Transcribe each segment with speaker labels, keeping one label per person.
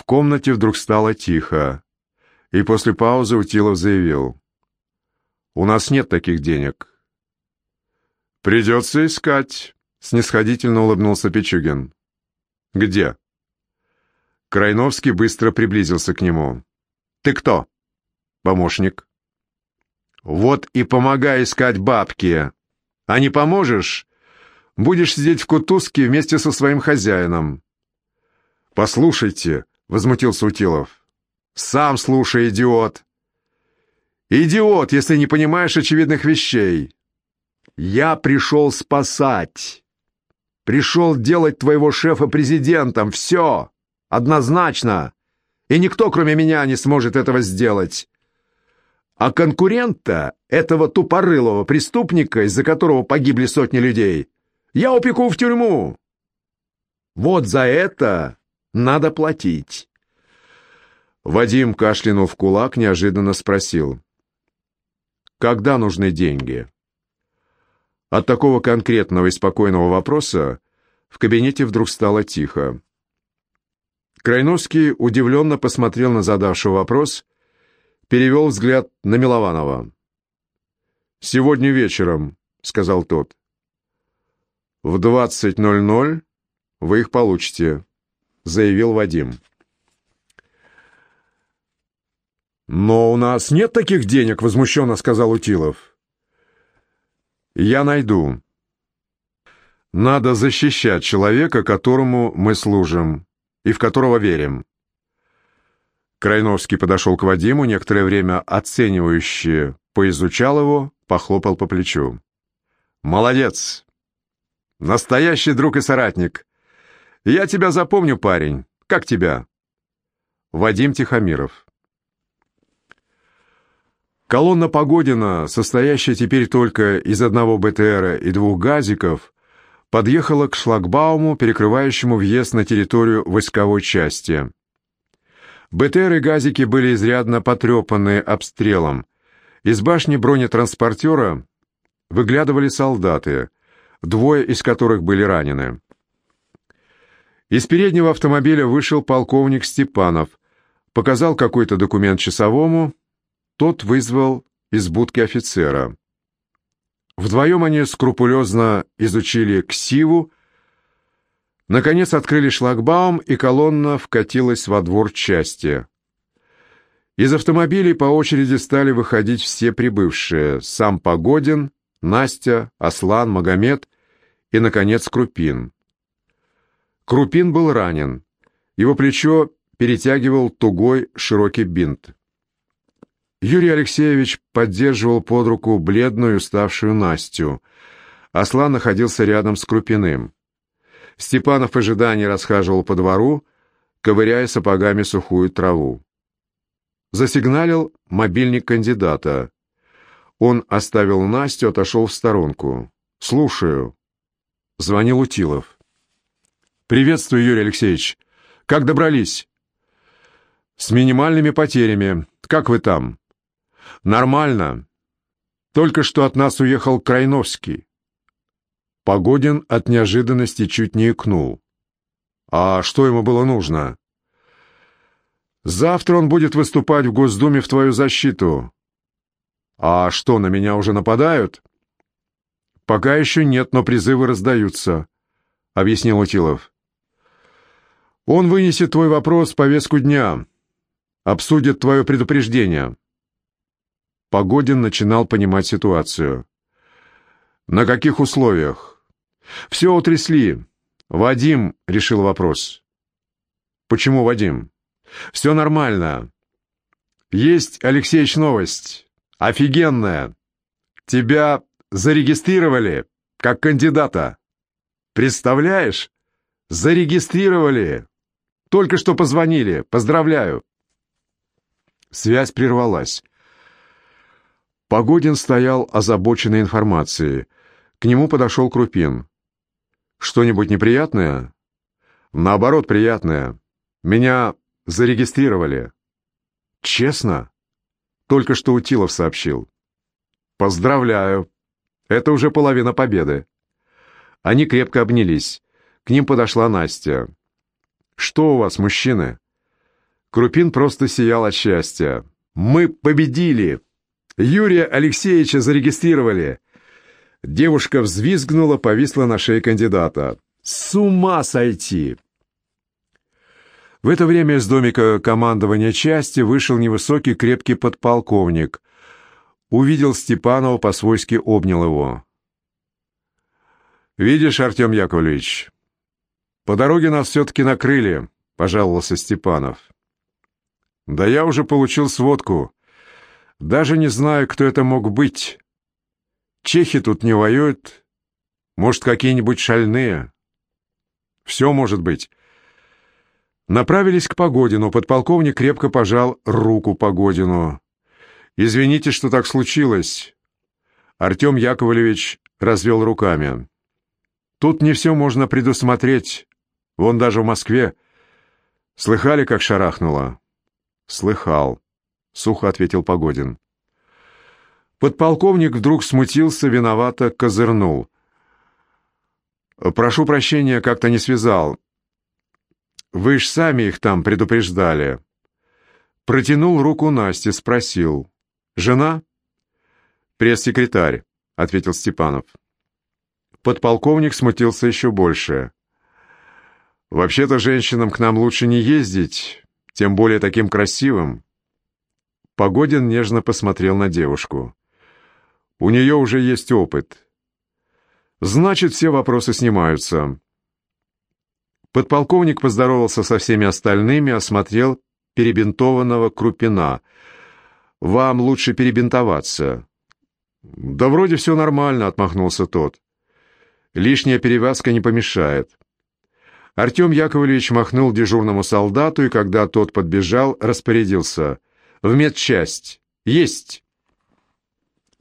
Speaker 1: В комнате вдруг стало тихо, и после паузы Утилов заявил. «У нас нет таких денег». «Придется искать», — снисходительно улыбнулся Пичугин. «Где?» Крайновский быстро приблизился к нему. «Ты кто?» «Помощник». «Вот и помогай искать бабки. А не поможешь, будешь сидеть в кутузке вместе со своим хозяином». «Послушайте», — возмутился Утилов. «Сам слушай, идиот!» «Идиот, если не понимаешь очевидных вещей!» «Я пришел спасать!» «Пришел делать твоего шефа президентом! Все! Однозначно! И никто, кроме меня, не сможет этого сделать!» А конкурента, этого тупорылого преступника, из-за которого погибли сотни людей, я упеку в тюрьму. Вот за это надо платить. Вадим, кашлянул в кулак, неожиданно спросил. «Когда нужны деньги?» От такого конкретного и спокойного вопроса в кабинете вдруг стало тихо. Крайновский удивленно посмотрел на задавшего вопрос, перевел взгляд на Милованова. «Сегодня вечером», — сказал тот. «В двадцать ноль ноль вы их получите», — заявил Вадим. «Но у нас нет таких денег», — возмущенно сказал Утилов. «Я найду. Надо защищать человека, которому мы служим и в которого верим». Крайновский подошел к Вадиму, некоторое время оценивающе поизучал его, похлопал по плечу. «Молодец! Настоящий друг и соратник. Я тебя запомню, парень. Как тебя?» Вадим Тихомиров. Колонна Погодина, состоящая теперь только из одного БТРа и двух газиков, подъехала к шлагбауму, перекрывающему въезд на территорию войсковой части. БТР и газики были изрядно потрепаны обстрелом. Из башни бронетранспортера выглядывали солдаты, двое из которых были ранены. Из переднего автомобиля вышел полковник Степанов, показал какой-то документ часовому, тот вызвал из будки офицера. Вдвоем они скрупулезно изучили ксиву, наконец открыли шлагбаум, и колонна вкатилась во двор части. Из автомобилей по очереди стали выходить все прибывшие, сам Погодин, Настя, Аслан, Магомед и, наконец, Крупин. Крупин был ранен. Его плечо перетягивал тугой широкий бинт. Юрий Алексеевич поддерживал под руку бледную уставшую Настю. Аслан находился рядом с Крупиным. Степанов в ожидании расхаживал по двору, ковыряя сапогами сухую траву. Засигналил мобильник кандидата. Он оставил Настю, отошел в сторонку. «Слушаю». Звонил Утилов. «Приветствую, Юрий Алексеевич. Как добрались?» «С минимальными потерями. Как вы там?» «Нормально. Только что от нас уехал Крайновский». Погодин от неожиданности чуть не икнул. «А что ему было нужно?» «Завтра он будет выступать в Госдуме в твою защиту». «А что, на меня уже нападают?» «Пока еще нет, но призывы раздаются», — объяснил Утилов. Он вынесет твой вопрос в повестку дня, обсудит твое предупреждение. Погодин начинал понимать ситуацию. На каких условиях? Все утрясли. Вадим решил вопрос. Почему Вадим? Все нормально. Есть, Алексеевич, новость. Офигенная. Тебя зарегистрировали как кандидата. Представляешь? Зарегистрировали. Только что позвонили. Поздравляю. Связь прервалась. Погодин стоял озабоченной информацией. К нему подошел Крупин. «Что-нибудь неприятное?» «Наоборот, приятное. Меня зарегистрировали». «Честно?» Только что Утилов сообщил. «Поздравляю. Это уже половина победы». Они крепко обнялись. К ним подошла Настя. «Что у вас, мужчины?» Крупин просто сиял от счастья. «Мы победили! Юрия Алексеевича зарегистрировали!» Девушка взвизгнула, повисла на шее кандидата. «С ума сойти!» В это время из домика командования части вышел невысокий крепкий подполковник. Увидел Степанова, по-свойски обнял его. «Видишь, Артем Яковлевич, по дороге нас все-таки накрыли», — пожаловался Степанов. «Да я уже получил сводку. Даже не знаю, кто это мог быть. Чехи тут не воюют. Может, какие-нибудь шальные. Все может быть». Направились к Погодину. Подполковник крепко пожал руку Погодину. «Извините, что так случилось». Артем Яковлевич развел руками. «Тут не все можно предусмотреть. Вон даже в Москве. Слыхали, как шарахнуло?» «Слыхал», — сухо ответил Погодин. Подполковник вдруг смутился, виновато козырнул. «Прошу прощения, как-то не связал. Вы ж сами их там предупреждали». Протянул руку Насте, спросил. «Жена?» «Пресс-секретарь», — ответил Степанов. Подполковник смутился еще больше. «Вообще-то женщинам к нам лучше не ездить, тем более таким красивым. Погодин нежно посмотрел на девушку. У нее уже есть опыт. Значит, все вопросы снимаются. Подполковник поздоровался со всеми остальными, осмотрел перебинтованного Крупина. «Вам лучше перебинтоваться». «Да вроде все нормально», — отмахнулся тот. «Лишняя перевязка не помешает». Артем Яковлевич махнул дежурному солдату, и когда тот подбежал, распорядился. «В медчасть! Есть!»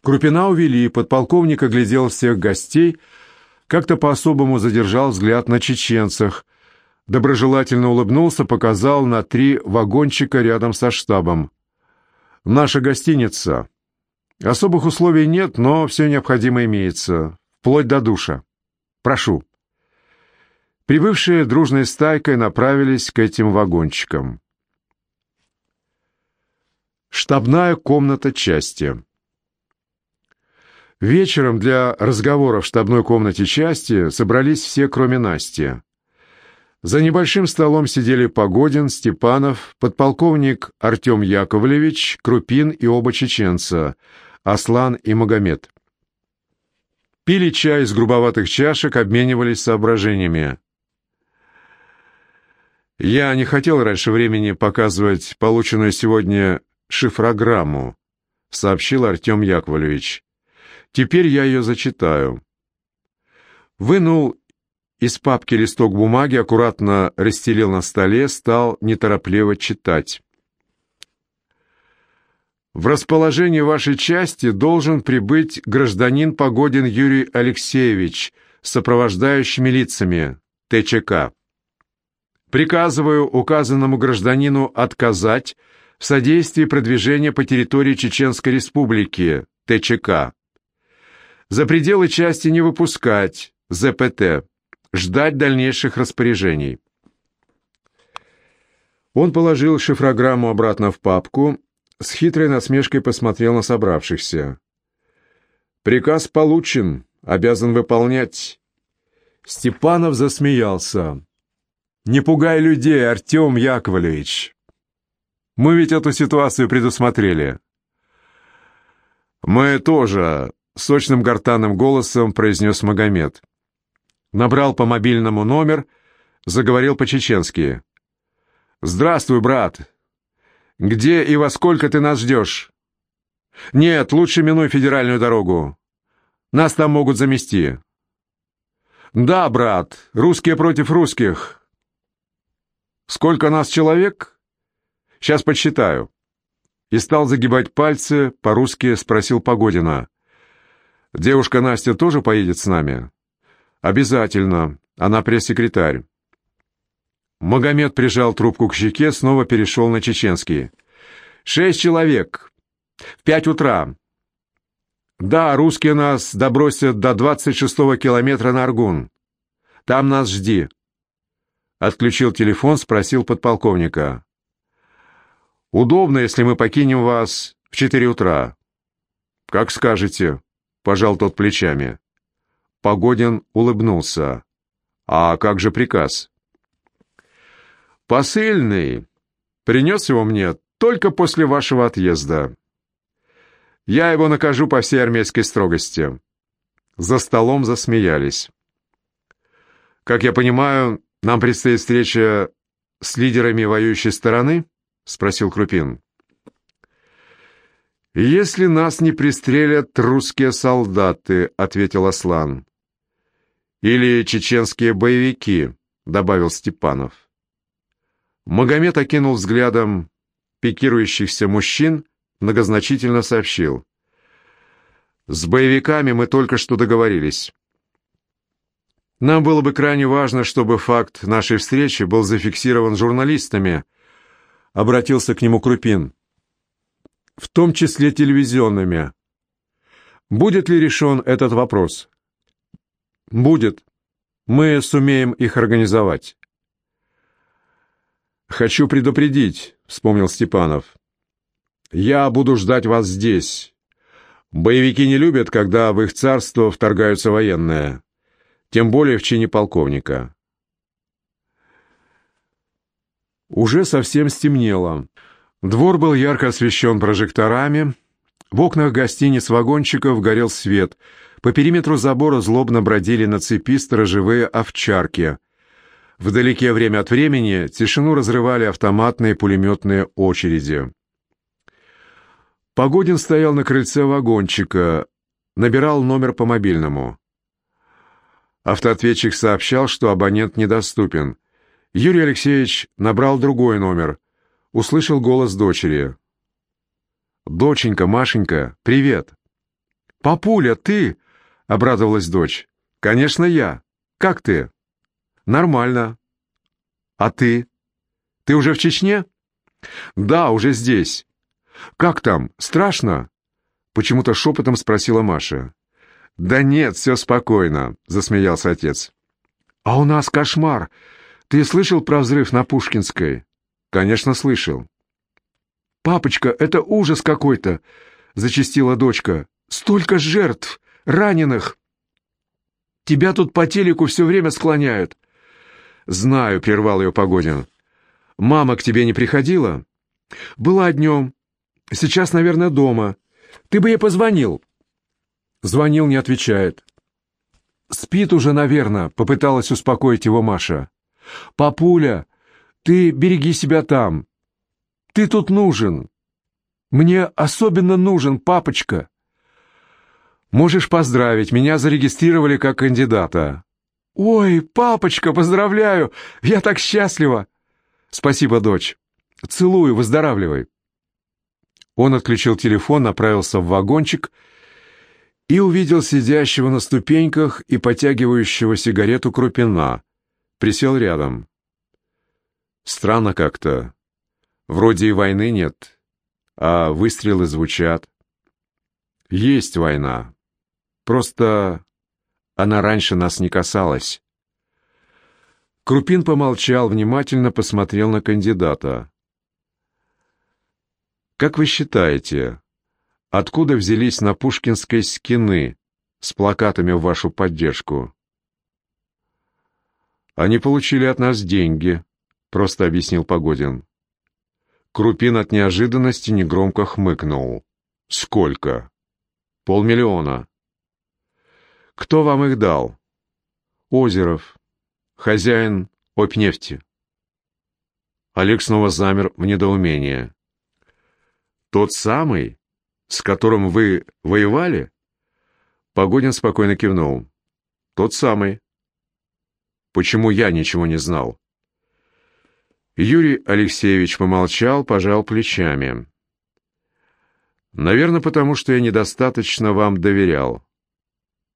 Speaker 1: Крупина увели, подполковник оглядел всех гостей, как-то по-особому задержал взгляд на чеченцах, доброжелательно улыбнулся, показал на три вагончика рядом со штабом. «Наша гостиница. Особых условий нет, но все необходимое имеется, вплоть до душа. Прошу». Прибывшие дружной стайкой направились к этим вагончикам. Штабная комната части. Вечером для разговора в штабной комнате части собрались все, кроме Насти. За небольшим столом сидели Погодин, Степанов, подполковник Артем Яковлевич, Крупин и оба чеченца, Аслан и Магомед. Пили чай из грубоватых чашек, обменивались соображениями. Я не хотел раньше времени показывать полученную сегодня шифрограмму, сообщил Артем Яковлевич. Теперь я ее зачитаю. Вынул из папки листок бумаги, аккуратно расстелил на столе, стал неторопливо читать. В расположении вашей части должен прибыть гражданин Погодин Юрий Алексеевич с сопровождающими лицами ТЧК. Приказываю указанному гражданину отказать в содействии продвижения по территории Чеченской Республики, ТЧК. За пределы части не выпускать, ЗПТ. Ждать дальнейших распоряжений. Он положил шифрограмму обратно в папку, с хитрой насмешкой посмотрел на собравшихся. «Приказ получен, обязан выполнять». Степанов засмеялся. Не пугай людей, Артем Яковлевич. Мы ведь эту ситуацию предусмотрели. Мы тоже, сочным гортанным голосом произнес Магомед. Набрал по мобильному номер, заговорил по-чеченски. «Здравствуй, брат. Где и во сколько ты нас ждешь?» «Нет, лучше минуй федеральную дорогу. Нас там могут замести». «Да, брат, русские против русских. Сколько нас человек? Сейчас подсчитаю. И стал загибать пальцы, по-русски спросил Погодина. Девушка Настя тоже поедет с нами? Обязательно. Она пресс-секретарь. Магомед прижал трубку к щеке, снова перешел на чеченский. «Шесть человек. В пять утра. Да, русские нас добросят до двадцать шестого километра на Аргун. Там нас жди. Отключил телефон, спросил подполковника. Удобно, если мы покинем вас в четыре утра. Как скажете, пожал тот плечами. Погодин улыбнулся. А как же приказ? Посыльный принес его мне только после вашего отъезда. Я его накажу по всей армейской строгости. За столом засмеялись. Как я понимаю, нам предстоит встреча с лидерами воюющей стороны? Спросил Крупин. «Если нас не пристрелят русские солдаты», — ответил Аслан. «Или чеченские боевики», — добавил Степанов. Магомед окинул взглядом пикирующихся мужчин, многозначительно сообщил. «С боевиками мы только что договорились. Нам было бы крайне важно, чтобы факт нашей встречи был зафиксирован журналистами», — обратился к нему Крупин. «В том числе телевизионными. Будет ли решен этот вопрос?» «Будет. Мы сумеем их организовать». «Хочу предупредить», — вспомнил Степанов. «Я буду ждать вас здесь. Боевики не любят, когда в их царство вторгаются военные, тем более в чине полковника». Уже совсем стемнело. Двор был ярко освещен прожекторами. В окнах гостиниц вагончиков горел свет. По периметру забора злобно бродили на цепи сторожевые овчарки — Вдалеке время от времени тишину разрывали автоматные пулеметные очереди. Погодин стоял на крыльце вагончика, набирал номер по мобильному. Автоответчик сообщал, что абонент недоступен. Юрий Алексеевич набрал другой номер. Услышал голос дочери. «Доченька, Машенька, привет!» «Папуля, ты?» — обрадовалась дочь. «Конечно, я. Как ты?» «Нормально. А ты? Ты уже в Чечне?» «Да, уже здесь. Как там? Страшно?» Почему-то шепотом спросила Маша. «Да нет, все спокойно», — засмеялся отец. «А у нас кошмар. Ты слышал про взрыв на Пушкинской?» «Конечно, слышал». «Папочка, это ужас какой-то!» — зачастила дочка. «Столько жертв, раненых!» «Тебя тут по телеку все время склоняют. «Знаю», — прервал ее Погодин. «Мама к тебе не приходила?» «Была днем. Сейчас, наверное, дома. Ты бы ей позвонил». Звонил, не отвечает. «Спит уже, наверное», — попыталась успокоить его Маша. «Папуля, ты береги себя там. Ты тут нужен. Мне особенно нужен, папочка». «Можешь поздравить, меня зарегистрировали как кандидата». «Ой, папочка, поздравляю! Я так счастлива!» «Спасибо, дочь. Целую, выздоравливай!» Он отключил телефон, направился в вагончик и увидел сидящего на ступеньках и потягивающего сигарету Крупина. Присел рядом. Странно как-то. Вроде и войны нет, а выстрелы звучат. Есть война. Просто она раньше нас не касалась. Крупин помолчал, внимательно посмотрел на кандидата. «Как вы считаете, откуда взялись на Пушкинской скины с плакатами в вашу поддержку?» «Они получили от нас деньги», — просто объяснил Погодин. Крупин от неожиданности негромко хмыкнул. «Сколько?» «Полмиллиона». Кто вам их дал? Озеров, хозяин Опнефти. Олег снова замер в недоумении. Тот самый, с которым вы воевали? Погодин спокойно кивнул. Тот самый. Почему я ничего не знал? Юрий Алексеевич помолчал, пожал плечами. Наверное, потому что я недостаточно вам доверял.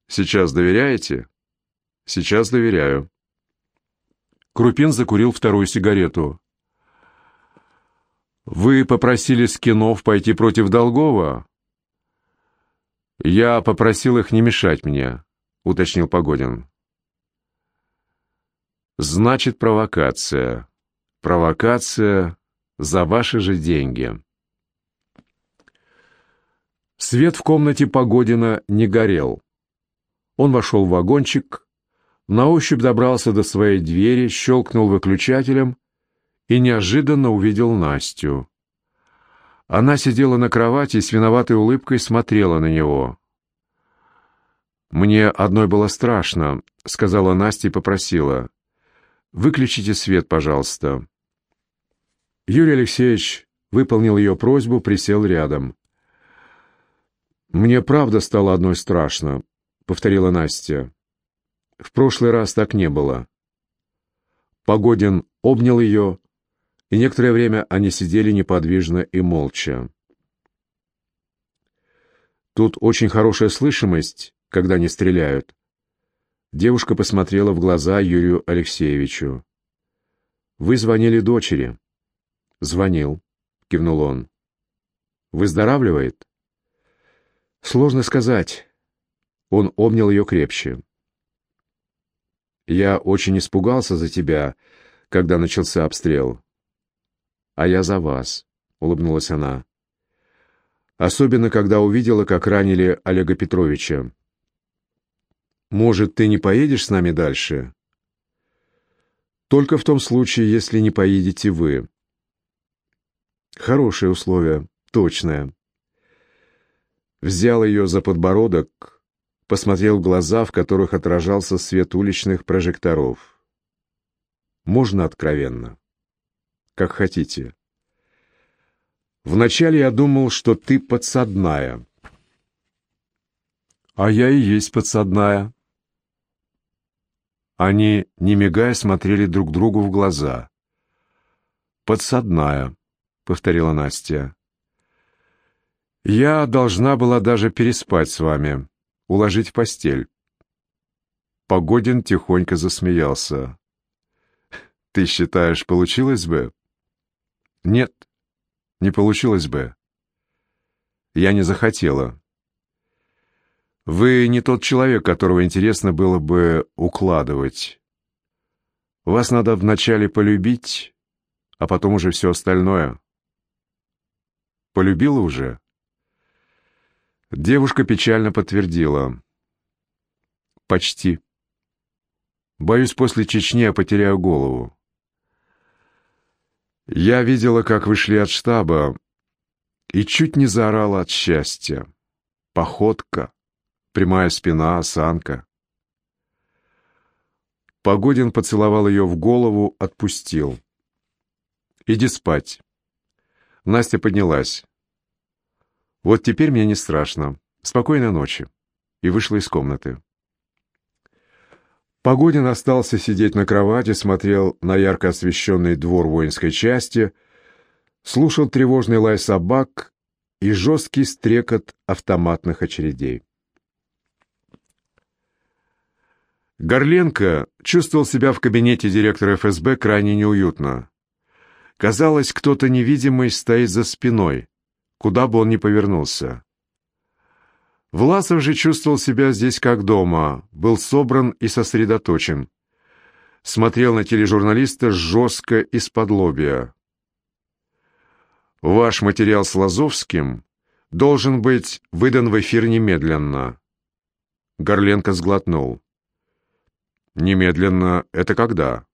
Speaker 1: Сейчас доверяете? Сейчас доверяю. Крупин закурил вторую сигарету. Вы попросили Скинов пойти против Долгова? Я попросил их не мешать мне, уточнил Погодин. Значит, провокация. Провокация, за ваши же деньги. Свет в комнате Погодина не горел. Он вошел в вагончик, на ощупь добрался до своей двери, щелкнул выключателем и неожиданно увидел Настю. Она сидела на кровати и с виноватой улыбкой смотрела на него. «Мне одной было страшно», — сказала Настя и попросила. «Выключите свет, пожалуйста». Юрий Алексеевич выполнил ее просьбу, присел рядом. «Мне правда стало одной страшно», — повторила Настя. «В прошлый раз так не было». Погодин обнял ее, и некоторое время они сидели неподвижно и молча. «Тут очень хорошая слышимость», когда не стреляют. Девушка посмотрела в глаза Юрию Алексеевичу. «Вы звонили дочери?» «Звонил», — кивнул он. «Выздоравливает?» «Сложно сказать». Он обнял ее крепче. «Я очень испугался за тебя, когда начался обстрел». «А я за вас», — улыбнулась она. «Особенно, когда увидела, как ранили Олега Петровича. Может, ты не поедешь с нами дальше? Только в том случае, если не поедете вы. Хорошее условие, точное. Взял ее за подбородок, посмотрел в глаза, в которых отражался свет уличных прожекторов. Можно откровенно? Как хотите. Вначале я думал, что ты подсадная. А я и есть подсадная. Они, не мигая, смотрели друг другу в глаза. «Подсадная», — повторила Настя. «Я должна была даже переспать с вами, уложить в постель». Погодин тихонько засмеялся. «Ты считаешь, получилось бы?» «Нет, не получилось бы. Я не захотела». Вы не тот человек, которого интересно было бы укладывать. Вас надо вначале полюбить, а потом уже все остальное. Полюбила уже? Девушка печально подтвердила. Почти. Боюсь, после Чечни я потеряю голову. Я видела, как вы шли от штаба, и чуть не заорала от счастья. Походка, прямая спина, осанка. Погодин поцеловал ее в голову, отпустил. «Иди спать». Настя поднялась. «Вот теперь мне не страшно. Спокойной ночи». И вышла из комнаты. Погодин остался сидеть на кровати, смотрел на ярко освещенный двор воинской части, слушал тревожный лай собак и жесткий стрекот автоматных очередей. Горленко чувствовал себя в кабинете директора ФСБ крайне неуютно. Казалось, кто-то невидимый стоит за спиной, куда бы он ни повернулся. Власов же чувствовал себя здесь как дома, был собран и сосредоточен. Смотрел на тележурналиста жестко из-под лобья. «Ваш материал с Лазовским должен быть выдан в эфир немедленно». Горленко сглотнул. Немедленно — это когда?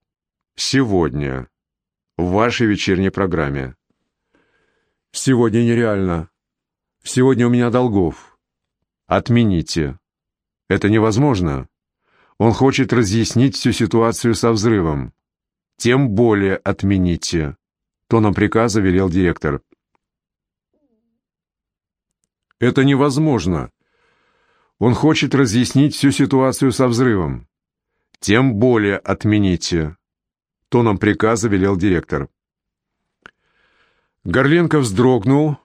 Speaker 1: Сегодня. В вашей вечерней программе. Сегодня нереально. Сегодня у меня долгов. Отмените. Это невозможно. Он хочет разъяснить всю ситуацию со взрывом. Тем более отмените. Тоном приказа велел директор. Это невозможно. Он хочет разъяснить всю ситуацию со взрывом тем более отмените», — тоном приказа велел директор. Горленко вздрогнул,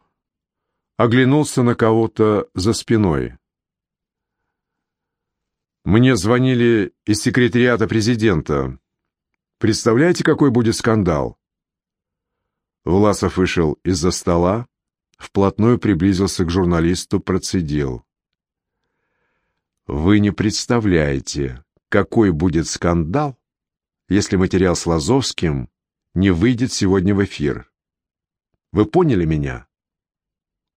Speaker 1: оглянулся на кого-то за спиной. «Мне звонили из секретариата президента. Представляете, какой будет скандал?» Власов вышел из-за стола, вплотную приблизился к журналисту, процедил. «Вы не представляете, какой будет скандал, если материал с Лазовским не выйдет сегодня в эфир. Вы поняли меня?»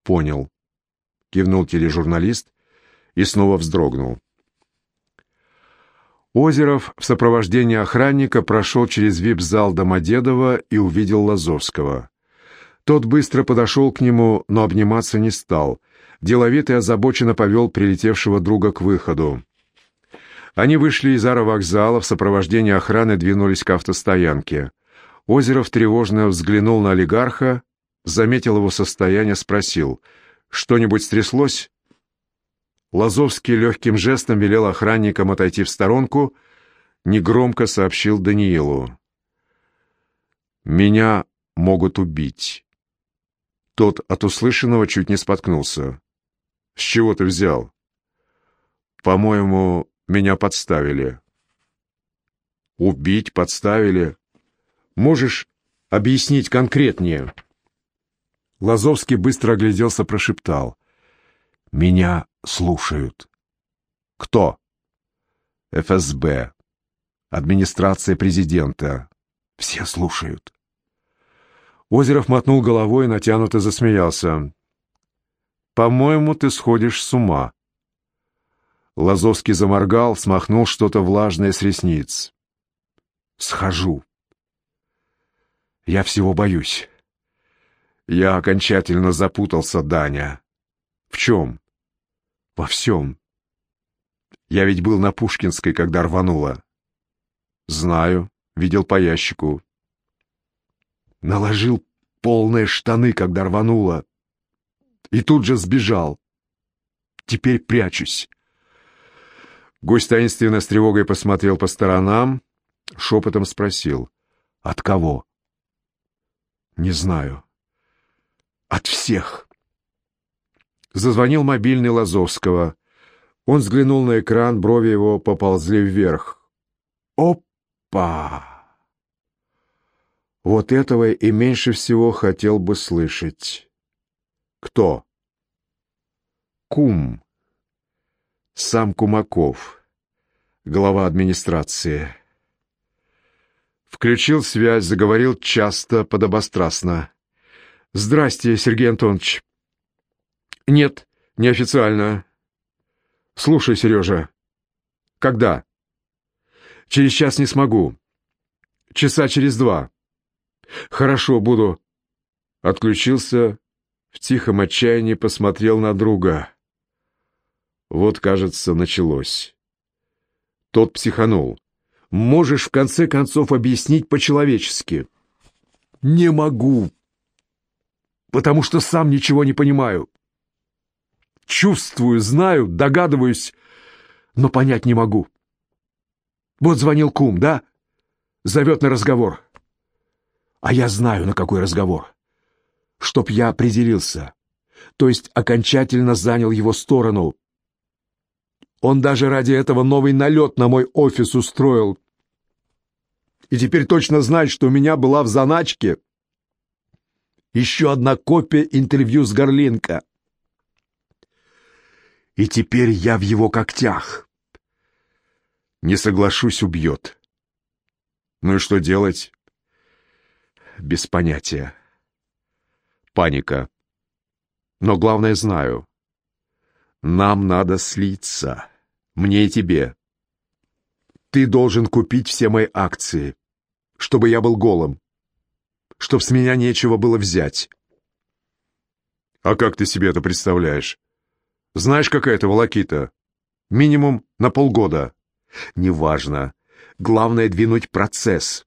Speaker 1: «Понял», — кивнул тележурналист и снова вздрогнул. Озеров в сопровождении охранника прошел через вип-зал Домодедова и увидел Лазовского. Тот быстро подошел к нему, но обниматься не стал. Деловито и озабоченно повел прилетевшего друга к выходу. Они вышли из аэровокзала, в сопровождении охраны двинулись к автостоянке. Озеров тревожно взглянул на олигарха, заметил его состояние, спросил, «Что-нибудь стряслось?» Лазовский легким жестом велел охранникам отойти в сторонку, негромко сообщил Даниилу. «Меня могут убить». Тот от услышанного чуть не споткнулся. «С чего ты взял?» «По-моему, меня подставили». «Убить подставили? Можешь объяснить конкретнее?» Лазовский быстро огляделся, прошептал. «Меня слушают». «Кто?» «ФСБ. Администрация президента. Все слушают». Озеров мотнул головой и натянуто засмеялся. «По-моему, ты сходишь с ума». Лазовский заморгал, смахнул что-то влажное с ресниц. «Схожу. Я всего боюсь. Я окончательно запутался, Даня. В чем? Во всем. Я ведь был на Пушкинской, когда рвануло. Знаю, видел по ящику. Наложил полные штаны, когда рвануло. И тут же сбежал. Теперь прячусь. Гость таинственно с тревогой посмотрел по сторонам, шепотом спросил. «От кого?» «Не знаю. От всех». Зазвонил мобильный Лазовского. Он взглянул на экран, брови его поползли вверх. «Опа!» Вот этого и меньше всего хотел бы слышать. Кто? Кум. Сам Кумаков, глава администрации. Включил связь, заговорил часто, подобострастно. «Здрасте, Сергей Антонович». «Нет, неофициально». «Слушай, Сережа». «Когда?» «Через час не смогу. Часа через два». «Хорошо, буду». Отключился, в тихом отчаянии посмотрел на друга. Вот, кажется, началось. Тот психанул. «Можешь, в конце концов, объяснить по-человечески?» «Не могу, потому что сам ничего не понимаю. Чувствую, знаю, догадываюсь, но понять не могу. Вот звонил кум, да? Зовет на разговор. А я знаю, на какой разговор. Чтоб я определился, то есть окончательно занял его сторону. Он даже ради этого новый налет на мой офис устроил. И теперь точно знает, что у меня была в заначке еще одна копия интервью с Горлинко. И теперь я в его когтях. Не соглашусь, убьет. Ну и что делать? без понятия. Паника. Но главное знаю. Нам надо слиться. Мне и тебе. Ты должен купить все мои акции, чтобы я был голым, чтоб с меня нечего было взять. А как ты себе это представляешь? Знаешь, какая это волокита? Минимум на полгода. Неважно. Главное — двинуть процесс.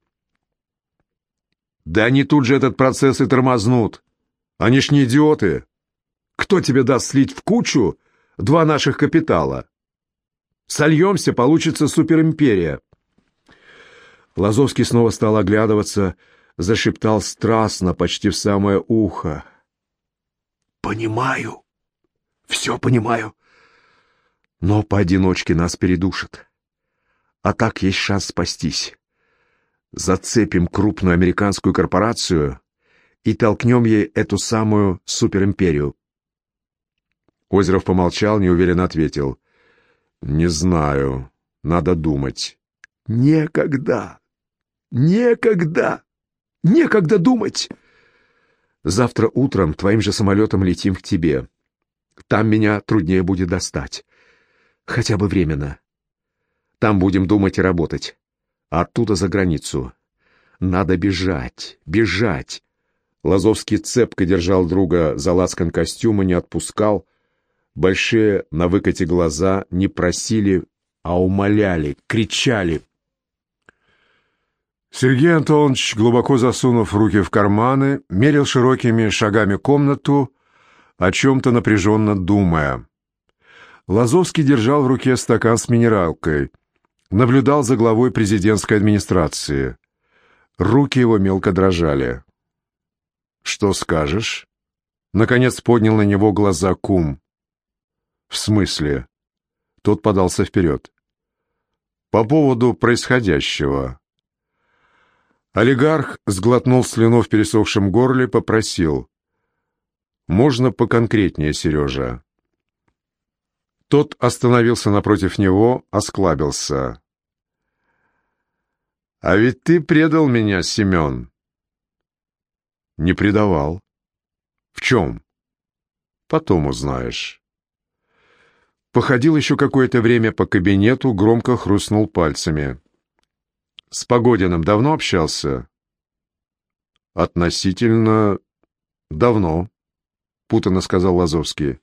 Speaker 1: Да они тут же этот процесс и тормознут. Они ж не идиоты. Кто тебе даст слить в кучу два наших капитала? Сольемся, получится суперимперия. Лазовский снова стал оглядываться, зашептал страстно, почти в самое ухо. «Понимаю, все понимаю, но поодиночке нас передушат. А так есть шанс спастись зацепим крупную американскую корпорацию и толкнем ей эту самую суперимперию. Озеров помолчал, неуверенно ответил. «Не знаю. Надо думать». «Некогда! Некогда! Некогда думать!» Завтра утром твоим же самолетом летим к тебе. Там меня труднее будет достать. Хотя бы временно. Там будем думать и работать. А оттуда за границу. Надо бежать, бежать. Лазовский цепко держал друга за лацкан костюма, не отпускал. Большие на выкате глаза не просили, а умоляли, кричали. Сергей Антонович, глубоко засунув руки в карманы, мерил широкими шагами комнату, о чем-то напряженно думая. Лазовский держал в руке стакан с минералкой, наблюдал за главой президентской администрации. Руки его мелко дрожали. «Что скажешь?» Наконец поднял на него глаза кум. «В смысле?» Тот подался вперед. «По поводу происходящего». Олигарх сглотнул слюну в пересохшем горле, попросил. «Можно поконкретнее, Сережа?» Тот остановился напротив него, осклабился. «А ведь ты предал меня, Семен!» «Не предавал». «В чем?» «Потом узнаешь». Походил еще какое-то время по кабинету, громко хрустнул пальцами. «С Погодиным давно общался?» «Относительно давно», — путанно сказал Лазовский.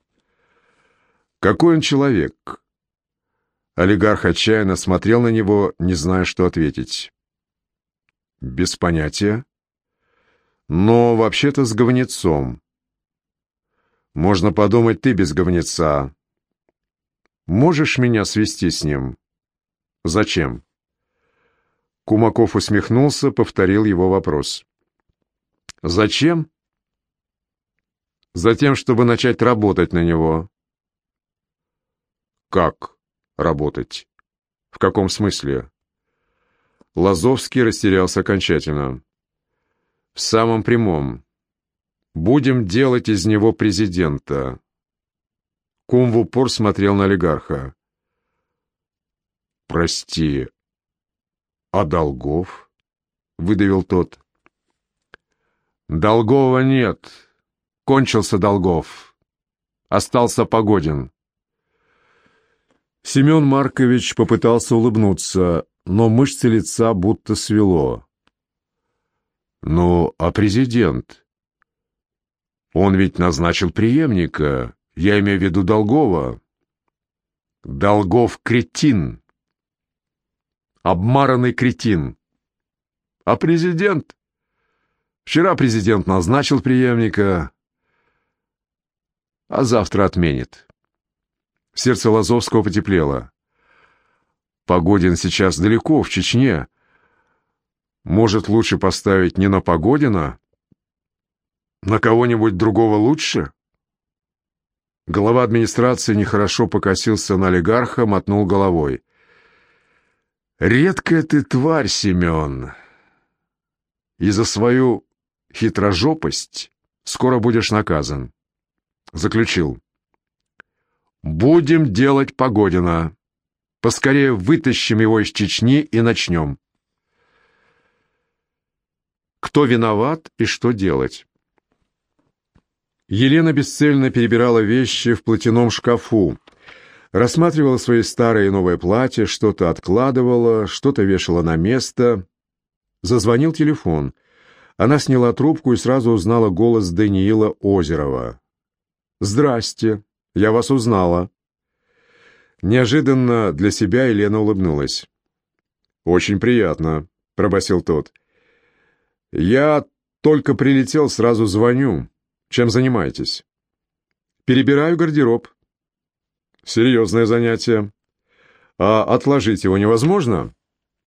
Speaker 1: «Какой он человек?» Олигарх отчаянно смотрел на него, не зная, что ответить. «Без понятия. Но вообще-то с говнецом. Можно подумать, ты без говнеца. Можешь меня свести с ним?» «Зачем?» Кумаков усмехнулся, повторил его вопрос. «Зачем?» «Затем, чтобы начать работать на него». «Как работать? В каком смысле?» Лазовский растерялся окончательно. «В самом прямом. Будем делать из него президента». Кум в упор смотрел на олигарха. «Прости, а Долгов?» — выдавил тот. «Долгова нет. Кончился Долгов. Остался Погодин». Семен Маркович попытался улыбнуться, но мышцы лица будто свело. «Ну, а президент? Он ведь назначил преемника, я имею в виду Долгова». «Долгов кретин. Обмаранный кретин. А президент? Вчера президент назначил преемника, а завтра отменит». Сердце Лазовского потеплело. Погодин сейчас далеко, в Чечне. Может, лучше поставить не на Погодина? На кого-нибудь другого лучше? Глава администрации нехорошо покосился на олигарха, мотнул головой. «Редкая ты тварь, Семен. И за свою хитрожопость скоро будешь наказан». Заключил. Будем делать Погодина. Поскорее вытащим его из Чечни и начнем. Кто виноват и что делать? Елена бесцельно перебирала вещи в платяном шкафу, рассматривала свои старые и новые платья, что-то откладывала, что-то вешала на место. Зазвонил телефон. Она сняла трубку и сразу узнала голос Даниила Озерова. «Здрасте», я вас узнала». Неожиданно для себя Елена улыбнулась. «Очень приятно», — пробасил тот. «Я только прилетел, сразу звоню. Чем занимаетесь?» «Перебираю гардероб». «Серьезное занятие. А отложить его невозможно?»